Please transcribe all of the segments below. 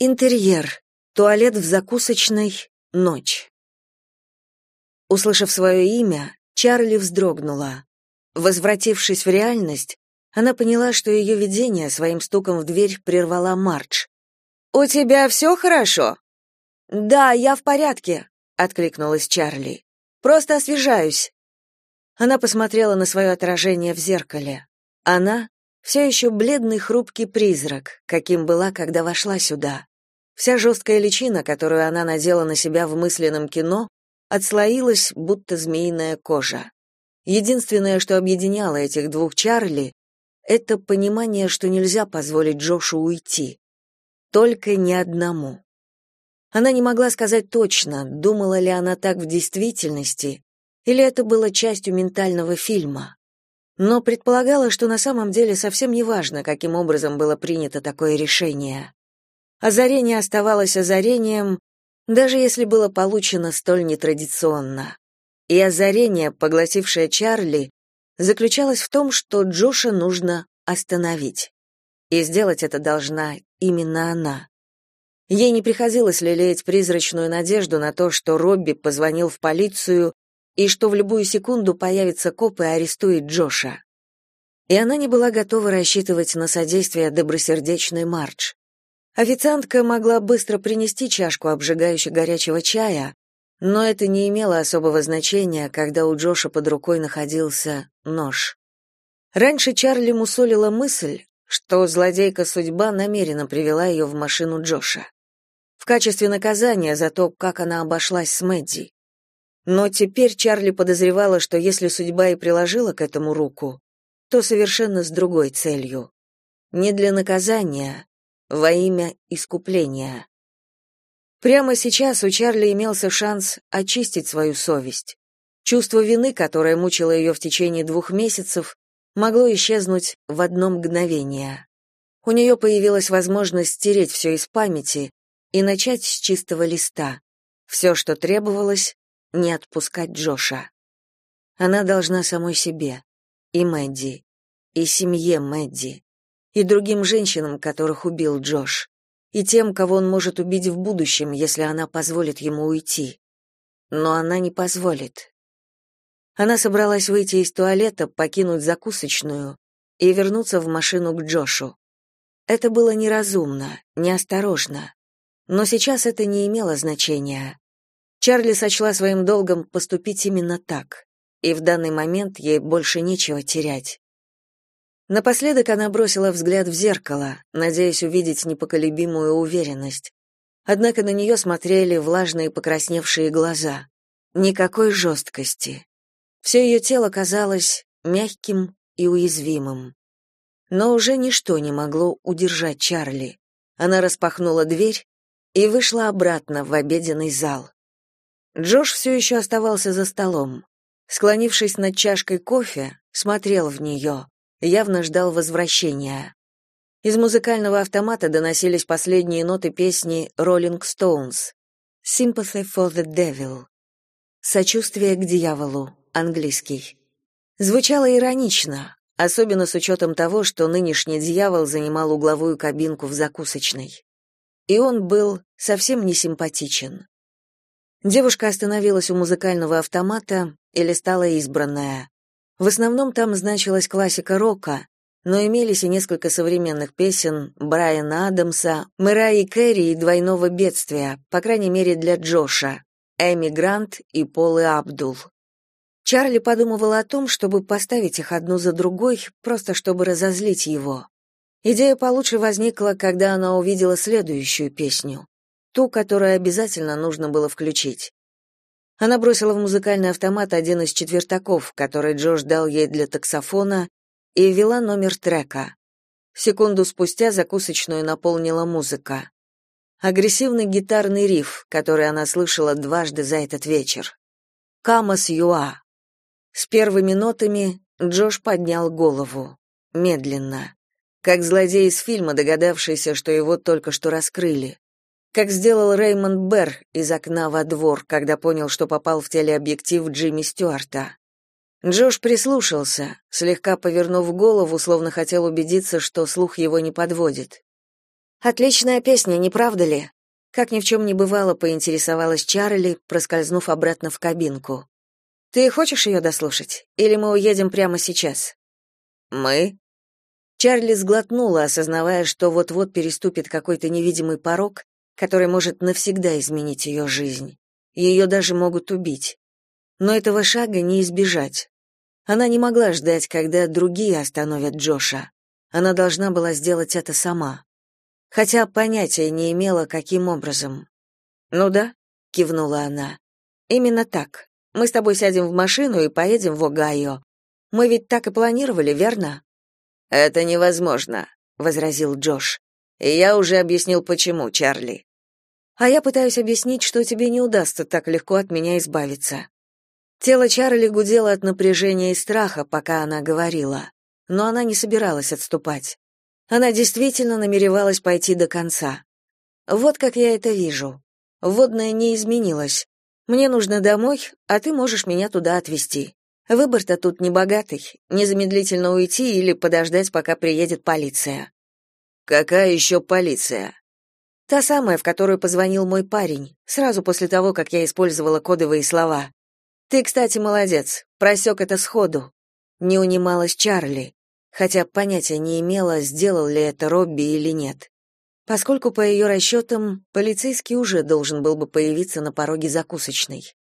Интерьер. Туалет в закусочной. Ночь. Услышав свое имя, Чарли вздрогнула. Возвратившись в реальность, она поняла, что ее видение своим стуком в дверь прервала Мардж. «У тебя все хорошо?» «Да, я в порядке», — откликнулась Чарли. «Просто освежаюсь». Она посмотрела на свое отражение в зеркале. Она все еще бледный хрупкий призрак, каким была, когда вошла сюда. Вся жесткая личина, которую она надела на себя в мысленном кино, отслоилась, будто змеиная кожа. Единственное, что объединяло этих двух Чарли, это понимание, что нельзя позволить Джошу уйти. Только не одному. Она не могла сказать точно, думала ли она так в действительности, или это было частью ментального фильма. Но предполагала, что на самом деле совсем не важно, каким образом было принято такое решение. Озарение оставалось озарением, даже если было получено столь нетрадиционно. И озарение, поглотившее Чарли, заключалась в том, что Джоша нужно остановить. И сделать это должна именно она. Ей не приходилось лелеять призрачную надежду на то, что Робби позвонил в полицию и что в любую секунду появится коп и арестует Джоша. И она не была готова рассчитывать на содействие добросердечной Мардж. Официантка могла быстро принести чашку обжигающе горячего чая, но это не имело особого значения, когда у Джоша под рукой находился нож. Раньше Чарли мусолила мысль, что злодейка судьба намеренно привела ее в машину Джоша. В качестве наказания за то, как она обошлась с Мэдди. Но теперь Чарли подозревала, что если судьба и приложила к этому руку, то совершенно с другой целью. Не для наказания, во имя искупления. Прямо сейчас у Чарли имелся шанс очистить свою совесть. Чувство вины, которое мучило ее в течение двух месяцев, могло исчезнуть в одно мгновение. У нее появилась возможность стереть все из памяти и начать с чистого листа. Все, что требовалось, не отпускать Джоша. Она должна самой себе, и Мэдди, и семье Мэдди, и другим женщинам, которых убил Джош и тем, кого он может убить в будущем, если она позволит ему уйти. Но она не позволит. Она собралась выйти из туалета, покинуть закусочную и вернуться в машину к Джошу. Это было неразумно, неосторожно. Но сейчас это не имело значения. Чарли сочла своим долгом поступить именно так, и в данный момент ей больше нечего терять. Напоследок она бросила взгляд в зеркало, надеясь увидеть непоколебимую уверенность. Однако на нее смотрели влажные покрасневшие глаза. Никакой жесткости. Все ее тело казалось мягким и уязвимым. Но уже ничто не могло удержать Чарли. Она распахнула дверь и вышла обратно в обеденный зал. Джош все еще оставался за столом. Склонившись над чашкой кофе, смотрел в нее явно ждал возвращения. Из музыкального автомата доносились последние ноты песни Rolling Stones Sympathy for the Devil. Сочувствие к дьяволу, английский. Звучало иронично, особенно с учетом того, что нынешний дьявол занимал угловую кабинку в закусочной. И он был совсем не симпатичен. Девушка остановилась у музыкального автомата и листала избранное. В основном там значилась классика рока, но имелись и несколько современных песен Брайана Адамса, Мэраи Кэрри и «Двойного бедствия», по крайней мере для Джоша, Эми Грант и Полы Абдул. Чарли подумывала о том, чтобы поставить их одну за другой, просто чтобы разозлить его. Идея получше возникла, когда она увидела следующую песню, ту, которую обязательно нужно было включить. Она бросила в музыкальный автомат один из четвертаков, который Джош дал ей для таксофона, и ввела номер трека. Секунду спустя закусочную наполнила музыка. Агрессивный гитарный риф, который она слышала дважды за этот вечер. «Камас Юа». С первыми нотами Джош поднял голову. Медленно. Как злодей из фильма, догадавшийся, что его только что раскрыли как сделал Реймонд Берр из окна во двор, когда понял, что попал в телеобъектив Джимми Стюарта. Джош прислушался, слегка повернув голову, словно хотел убедиться, что слух его не подводит. Отличная песня, не правда ли? Как ни в чем не бывало, поинтересовалась Чарли, проскользнув обратно в кабинку. Ты хочешь ее дослушать или мы уедем прямо сейчас? Мы? Чарли сглотнула, осознавая, что вот-вот переступит какой-то невидимый порог, который может навсегда изменить ее жизнь. Ее даже могут убить. Но этого шага не избежать. Она не могла ждать, когда другие остановят Джоша. Она должна была сделать это сама. Хотя понятия не имела, каким образом. «Ну да», — кивнула она. «Именно так. Мы с тобой сядем в машину и поедем в Огайо. Мы ведь так и планировали, верно?» Это невозможно, возразил Джош. Я уже объяснил почему, Чарли. А я пытаюсь объяснить, что тебе не удастся так легко от меня избавиться. Тело Чарли гудело от напряжения и страха, пока она говорила, но она не собиралась отступать. Она действительно намеревалась пойти до конца. Вот как я это вижу. Водная не изменилась. Мне нужно домой, а ты можешь меня туда отвезти. Выбор-то тут небогатый. Незамедлительно уйти или подождать, пока приедет полиция. Какая еще полиция? Та самая, в которую позвонил мой парень, сразу после того, как я использовала кодовые слова. Ты, кстати, молодец, просек это сходу. Не унималась Чарли, хотя понятия не имела, сделал ли это Робби или нет. Поскольку по ее расчетам, полицейский уже должен был бы появиться на пороге закусочной.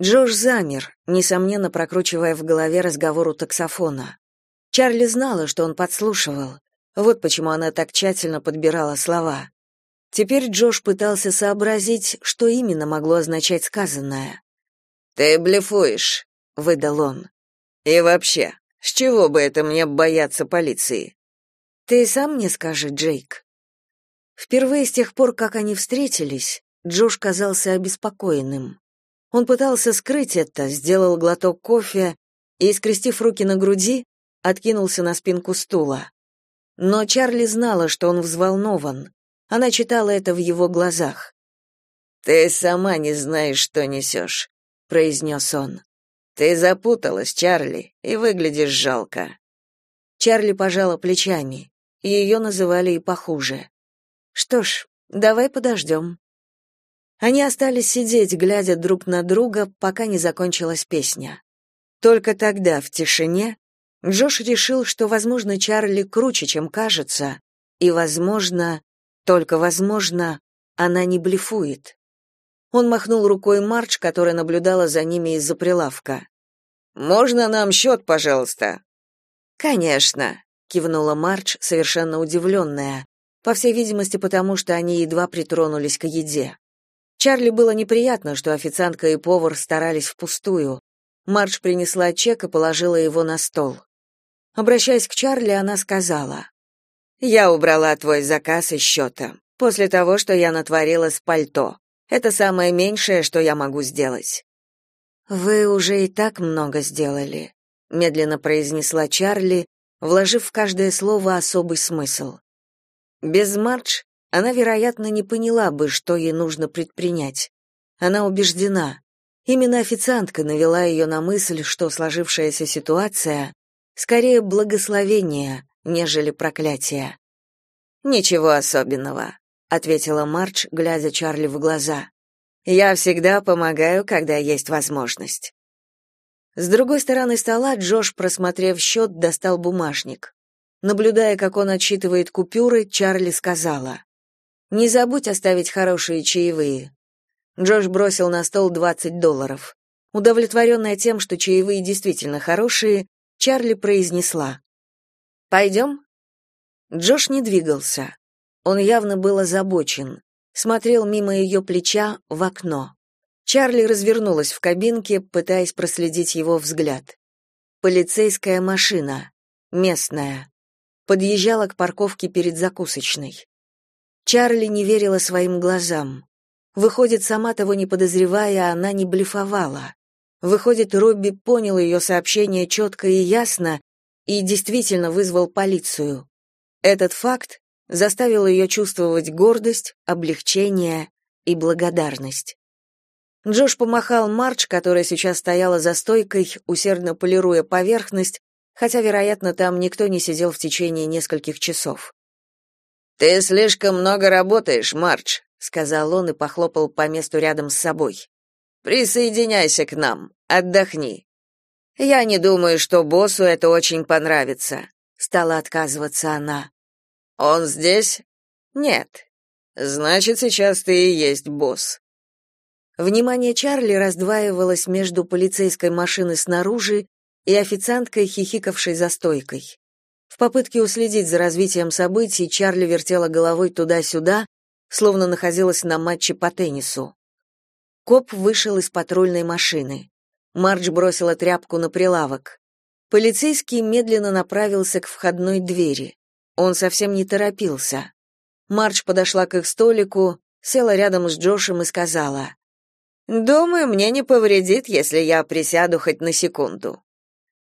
Джош замер, несомненно прокручивая в голове разговор у таксофона. Чарли знала, что он подслушивал. Вот почему она так тщательно подбирала слова. Теперь Джош пытался сообразить, что именно могло означать сказанное. «Ты блефуешь», — выдал он. «И вообще, с чего бы это мне бояться полиции?» «Ты сам мне скажи, Джейк». Впервые с тех пор, как они встретились, Джош казался обеспокоенным. Он пытался скрыть это, сделал глоток кофе и, скрестив руки на груди, откинулся на спинку стула. Но Чарли знала, что он взволнован. Она читала это в его глазах. «Ты сама не знаешь, что несешь», — произнес он. «Ты запуталась, Чарли, и выглядишь жалко». Чарли пожала плечами. Ее называли и похуже. «Что ж, давай подождем». Они остались сидеть, глядя друг на друга, пока не закончилась песня. Только тогда, в тишине, Джош решил, что, возможно, Чарли круче, чем кажется, и, возможно, только возможно, она не блефует. Он махнул рукой Марч, которая наблюдала за ними из-за прилавка. «Можно нам счет, пожалуйста?» «Конечно», — кивнула Марч, совершенно удивленная, по всей видимости, потому что они едва притронулись к еде. Чарли было неприятно, что официантка и повар старались впустую. Марш принесла чек и положила его на стол. Обращаясь к Чарли, она сказала: "Я убрала твой заказ из счета, после того, что я натворила с пальто. Это самое меньшее, что я могу сделать". Вы уже и так много сделали, медленно произнесла Чарли, вложив в каждое слово особый смысл. Без Марч она, вероятно, не поняла бы, что ей нужно предпринять. Она убеждена. Именно официантка навела ее на мысль, что сложившаяся ситуация скорее благословение, нежели проклятие. Ничего особенного, ответила Марч, глядя Чарли в глаза. Я всегда помогаю, когда есть возможность. С другой стороны стола Джош, просмотрев счет, достал бумажник. Наблюдая, как он отсчитывает купюры, Чарли сказала: не забудь оставить хорошие чаевые. Джош бросил на стол 20 долларов. Удовлетворенная тем, что чаевые действительно хорошие, Чарли произнесла: «Пойдем?» Джош не двигался. Он явно был озабочен. Смотрел мимо ее плеча в окно. Чарли развернулась в кабинке, пытаясь проследить его взгляд. Полицейская машина, местная, подъезжала к парковке перед закусочной. Чарли не верила своим глазам. Выходит, сама того не подозревая, она не блефовала. Выходит, Робби понял ее сообщение четко и ясно и действительно вызвал полицию. Этот факт заставил ее чувствовать гордость, облегчение и благодарность. Джош помахал Марч, которая сейчас стояла за стойкой, усердно полируя поверхность, хотя, вероятно, там никто не сидел в течение нескольких часов. Ты слишком много работаешь, Марч, сказал он и похлопал по месту рядом с собой. Присоединяйся к нам, отдохни. Я не думаю, что боссу это очень понравится, стала отказываться она. Он здесь? Нет. Значит, сейчас ты и есть босс. Внимание Чарли раздваивалось между полицейской машиной снаружи и официанткой, хихикавшей за стойкой. В попытке уследить за развитием событий Чарли вертела головой туда-сюда, словно находилась на матче по теннису. Коп вышел из патрульной машины. Мардж бросила тряпку на прилавок. Полицейский медленно направился к входной двери. Он совсем не торопился. Мардж подошла к их столику, села рядом с Джошем и сказала: "Думаю, мне не повредит, если я присяду хоть на секунду".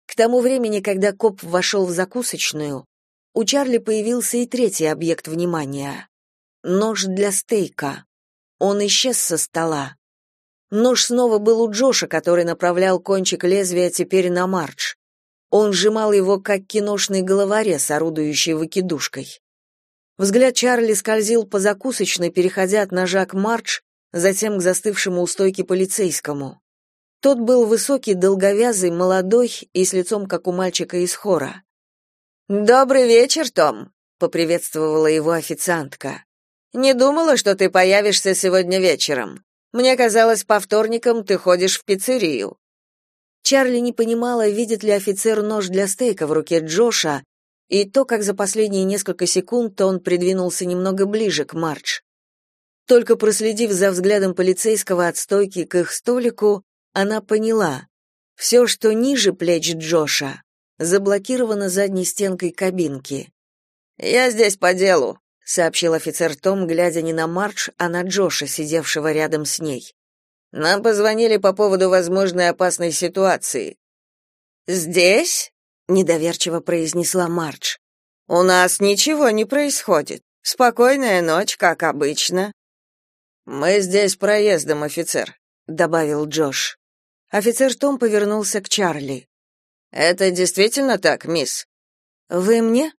К тому времени, когда коп вошел в закусочную, у Чарли появился и третий объект внимания — нож для стейка. Он исчез со стола. Нож снова был у Джоша, который направлял кончик лезвия теперь на Мардж. Он сжимал его, как киношный головорез, орудующий выкидушкой. Взгляд Чарли скользил по закусочной, переходя от ножа к Мардж, затем к застывшему у стойки полицейскому. Тот был высокий, долговязый, молодой и с лицом, как у мальчика из хора. «Добрый вечер, Том», — поприветствовала его официантка. «Не думала, что ты появишься сегодня вечером. Мне казалось, по вторникам ты ходишь в пиццерию». Чарли не понимала, видит ли офицер нож для стейка в руке Джоша, и то, как за последние несколько секунд он придвинулся немного ближе к Мардж. Только проследив за взглядом полицейского от стойки к их столику, она поняла, все, что ниже плеч Джоша, заблокировано задней стенкой кабинки. «Я здесь по делу», — сообщил офицер Том, глядя не на Мардж, а на Джоша, сидевшего рядом с ней. «Нам позвонили по поводу возможной опасной ситуации». «Здесь?» — недоверчиво произнесла Мардж. «У нас ничего не происходит. Спокойная ночь, как обычно». «Мы здесь проездом, офицер», — добавил Джош. Офицер Том повернулся к Чарли. Это действительно так, мисс? Вы мне?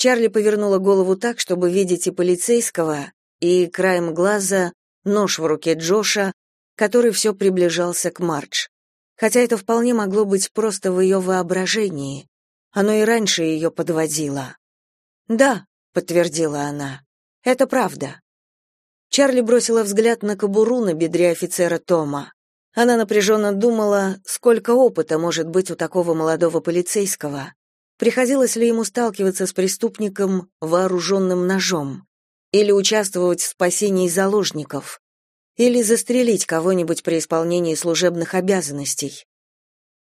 Чарли повернула голову так, чтобы видеть и полицейского, и краем глаза нож в руке Джоша, который все приближался к Мардж. Хотя это вполне могло быть просто в ее воображении. Оно и раньше ее подводило. «Да», — подтвердила она, — «это правда». Чарли бросила взгляд на кобуру на бедре офицера Тома. Она напряженно думала, сколько опыта может быть у такого молодого полицейского. Приходилось ли ему сталкиваться с преступником, вооруженным ножом? Или участвовать в спасении заложников? Или застрелить кого-нибудь при исполнении служебных обязанностей?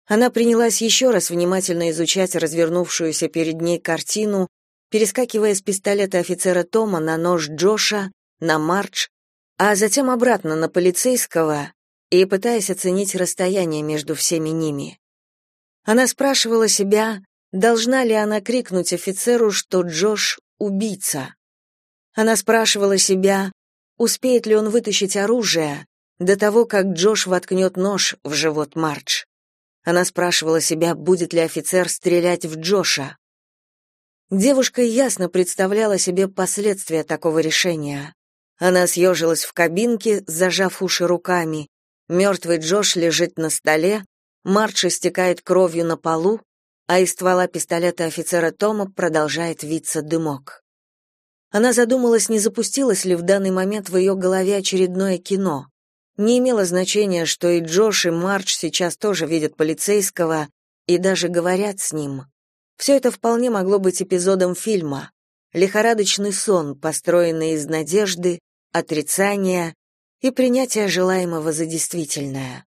Она принялась еще раз внимательно изучать развернувшуюся перед ней картину, перескакивая с пистолета офицера Тома на нож Джоша, на Мардж, а затем обратно на полицейского, и пытаясь оценить расстояние между всеми ними. Она спрашивала себя, должна ли она крикнуть офицеру, что Джош — убийца. Она спрашивала себя, успеет ли он вытащить оружие до того, как Джош воткнет нож в живот Мардж. Она спрашивала себя, будет ли офицер стрелять в Джоша. Девушка ясно представляла себе последствия такого решения. Она съежилась в кабинке, зажав уши руками, Мертвый Джош лежит на столе, Марч истекает кровью на полу, а из ствола пистолета офицера Тома продолжает виться дымок. Она задумалась, не запустилось ли в данный момент в ее голове очередное кино. Не имело значения, что и Джош, и Марч сейчас тоже видят полицейского и даже говорят с ним. Все это вполне могло быть эпизодом фильма. Лихорадочный сон, построенный из надежды, отрицания и принятие желаемого за действительное.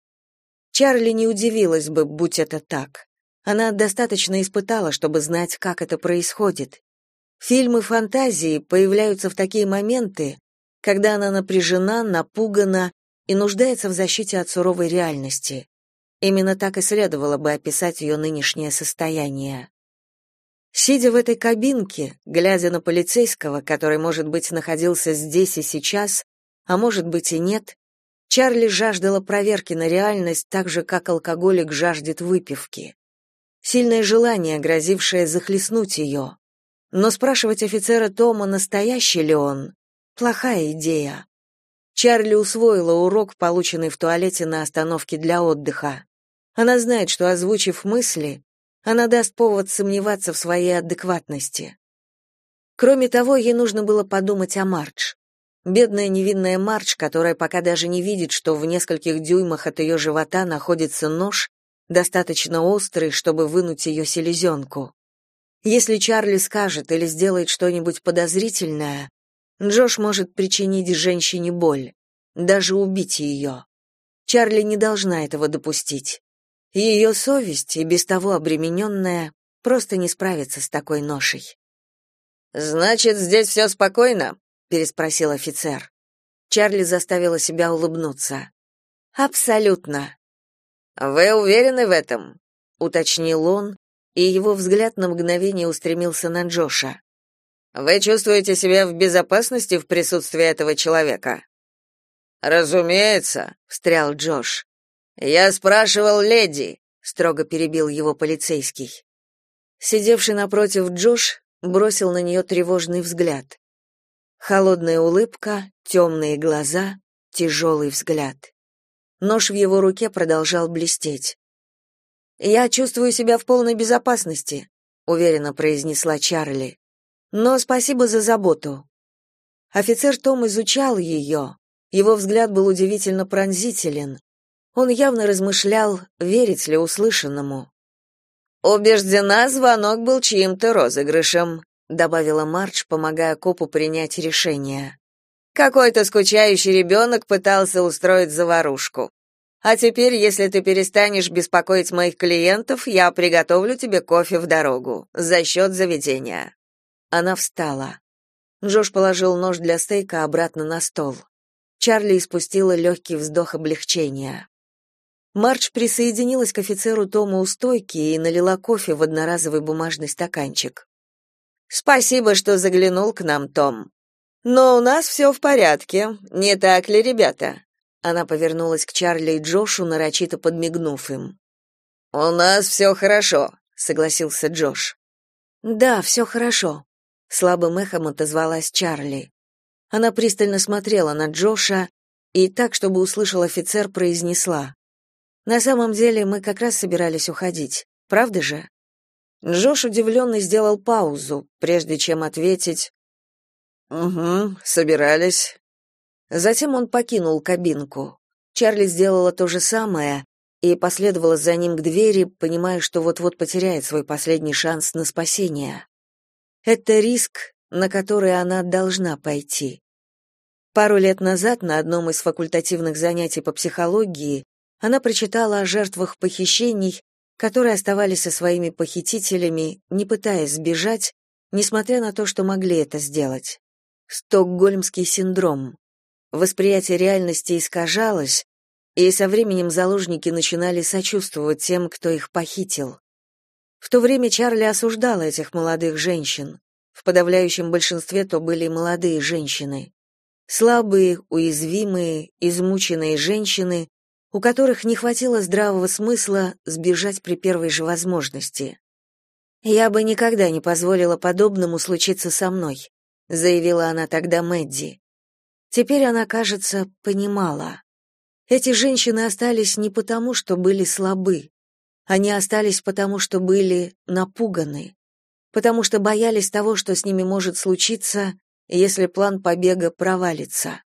Чарли не удивилась бы, будь это так. Она достаточно испытала, чтобы знать, как это происходит. Фильмы фантазии появляются в такие моменты, когда она напряжена, напугана и нуждается в защите от суровой реальности. Именно так и следовало бы описать ее нынешнее состояние. Сидя в этой кабинке, глядя на полицейского, который, может быть, находился здесь и сейчас, а может быть и нет, Чарли жаждала проверки на реальность так же, как алкоголик жаждет выпивки. Сильное желание, грозившее захлестнуть ее. Но спрашивать офицера Тома, настоящий ли он, плохая идея. Чарли усвоила урок, полученный в туалете на остановке для отдыха. Она знает, что, озвучив мысли, она даст повод сомневаться в своей адекватности. Кроме того, ей нужно было подумать о Мардж. Бедная невинная Мардж, которая пока даже не видит, что в нескольких дюймах от ее живота находится нож, достаточно острый, чтобы вынуть ее селезенку. Если Чарли скажет или сделает что-нибудь подозрительное, Джош может причинить женщине боль, даже убить ее. Чарли не должна этого допустить. Ее совесть, и без того обремененная, просто не справится с такой ношей. «Значит, здесь все спокойно?» — переспросил офицер. Чарли заставила себя улыбнуться. «Абсолютно». «Вы уверены в этом?» — уточнил он, и его взгляд на мгновение устремился на Джоша. «Вы чувствуете себя в безопасности в присутствии этого человека?» «Разумеется», — встрял Джош. «Я спрашивал леди», — строго перебил его полицейский. Сидевший напротив Джош бросил на нее тревожный взгляд. Холодная улыбка, темные глаза, тяжелый взгляд. Нож в его руке продолжал блестеть. «Я чувствую себя в полной безопасности», — уверенно произнесла Чарли. «Но спасибо за заботу». Офицер Том изучал ее. Его взгляд был удивительно пронзителен. Он явно размышлял, верить ли услышанному. «Убеждена, звонок был чьим-то розыгрышем», добавила Марч, помогая копу принять решение. Какой-то скучающий ребенок пытался устроить заварушку. А теперь, если ты перестанешь беспокоить моих клиентов, я приготовлю тебе кофе в дорогу за счет заведения. Она встала. Джош положил нож для стейка обратно на стол. Чарли испустила легкий вздох облегчения. Марч присоединилась к офицеру Тому у стойки и налила кофе в одноразовый бумажный стаканчик. «Спасибо, что заглянул к нам, Том. Но у нас все в порядке, не так ли, ребята?» Она повернулась к Чарли и Джошу, нарочито подмигнув им. «У нас все хорошо», — согласился Джош. «Да, все хорошо», — слабым эхом отозвалась Чарли. Она пристально смотрела на Джоша и так, чтобы услышал офицер, произнесла. На самом деле мы как раз собирались уходить, правда же? Джош удивленно сделал паузу, прежде чем ответить «Угу, собирались». Затем он покинул кабинку. Чарли сделала то же самое и последовала за ним к двери, понимая, что вот-вот потеряет свой последний шанс на спасение. Это риск, на который она должна пойти. Пару лет назад на одном из факультативных занятий по психологии она прочитала о жертвах похищений, которые оставались со своими похитителями, не пытаясь сбежать, несмотря на то, что могли это сделать. Стокгольмский синдром. Восприятие реальности искажалось, и со временем заложники начинали сочувствовать тем, кто их похитил. В то время Чарли осуждала этих молодых женщин. В подавляющем большинстве то были молодые женщины. Слабые, уязвимые, измученные женщины, у которых не хватило здравого смысла сбежать при первой же возможности. «Я бы никогда не позволила подобному случиться со мной», заявила она тогда Мэдди. Теперь она, кажется, понимала. Эти женщины остались не потому, что были слабы. Они остались потому, что были напуганы, потому что боялись того, что с ними может случиться, если план побега провалится,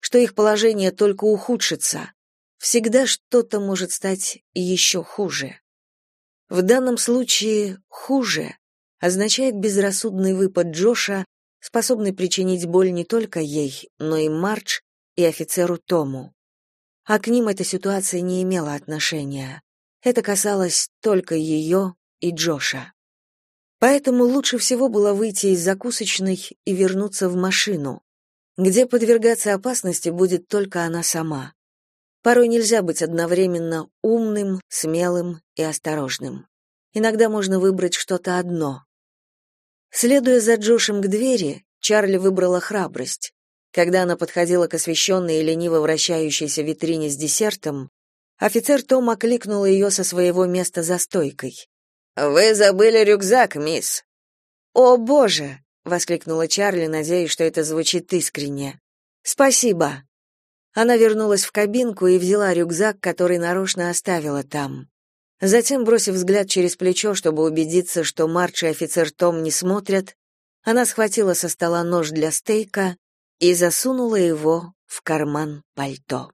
что их положение только ухудшится, Всегда что-то может стать еще хуже. В данном случае «хуже» означает безрассудный выпад Джоша, способный причинить боль не только ей, но и Мардж и офицеру Тому. А к ним эта ситуация не имела отношения. Это касалось только ее и Джоша. Поэтому лучше всего было выйти из закусочной и вернуться в машину, где подвергаться опасности будет только она сама. Порой нельзя быть одновременно умным, смелым и осторожным. Иногда можно выбрать что-то одно. Следуя за Джошем к двери, Чарли выбрала храбрость. Когда она подходила к освещенной и лениво вращающейся витрине с десертом, офицер Том окликнул ее со своего места за стойкой. «Вы забыли рюкзак, мисс». «О, боже!» — воскликнула Чарли, надеясь, что это звучит искренне. «Спасибо!» Она вернулась в кабинку и взяла рюкзак, который нарочно оставила там. Затем, бросив взгляд через плечо, чтобы убедиться, что Марч и офицер Том не смотрят, она схватила со стола нож для стейка и засунула его в карман пальто.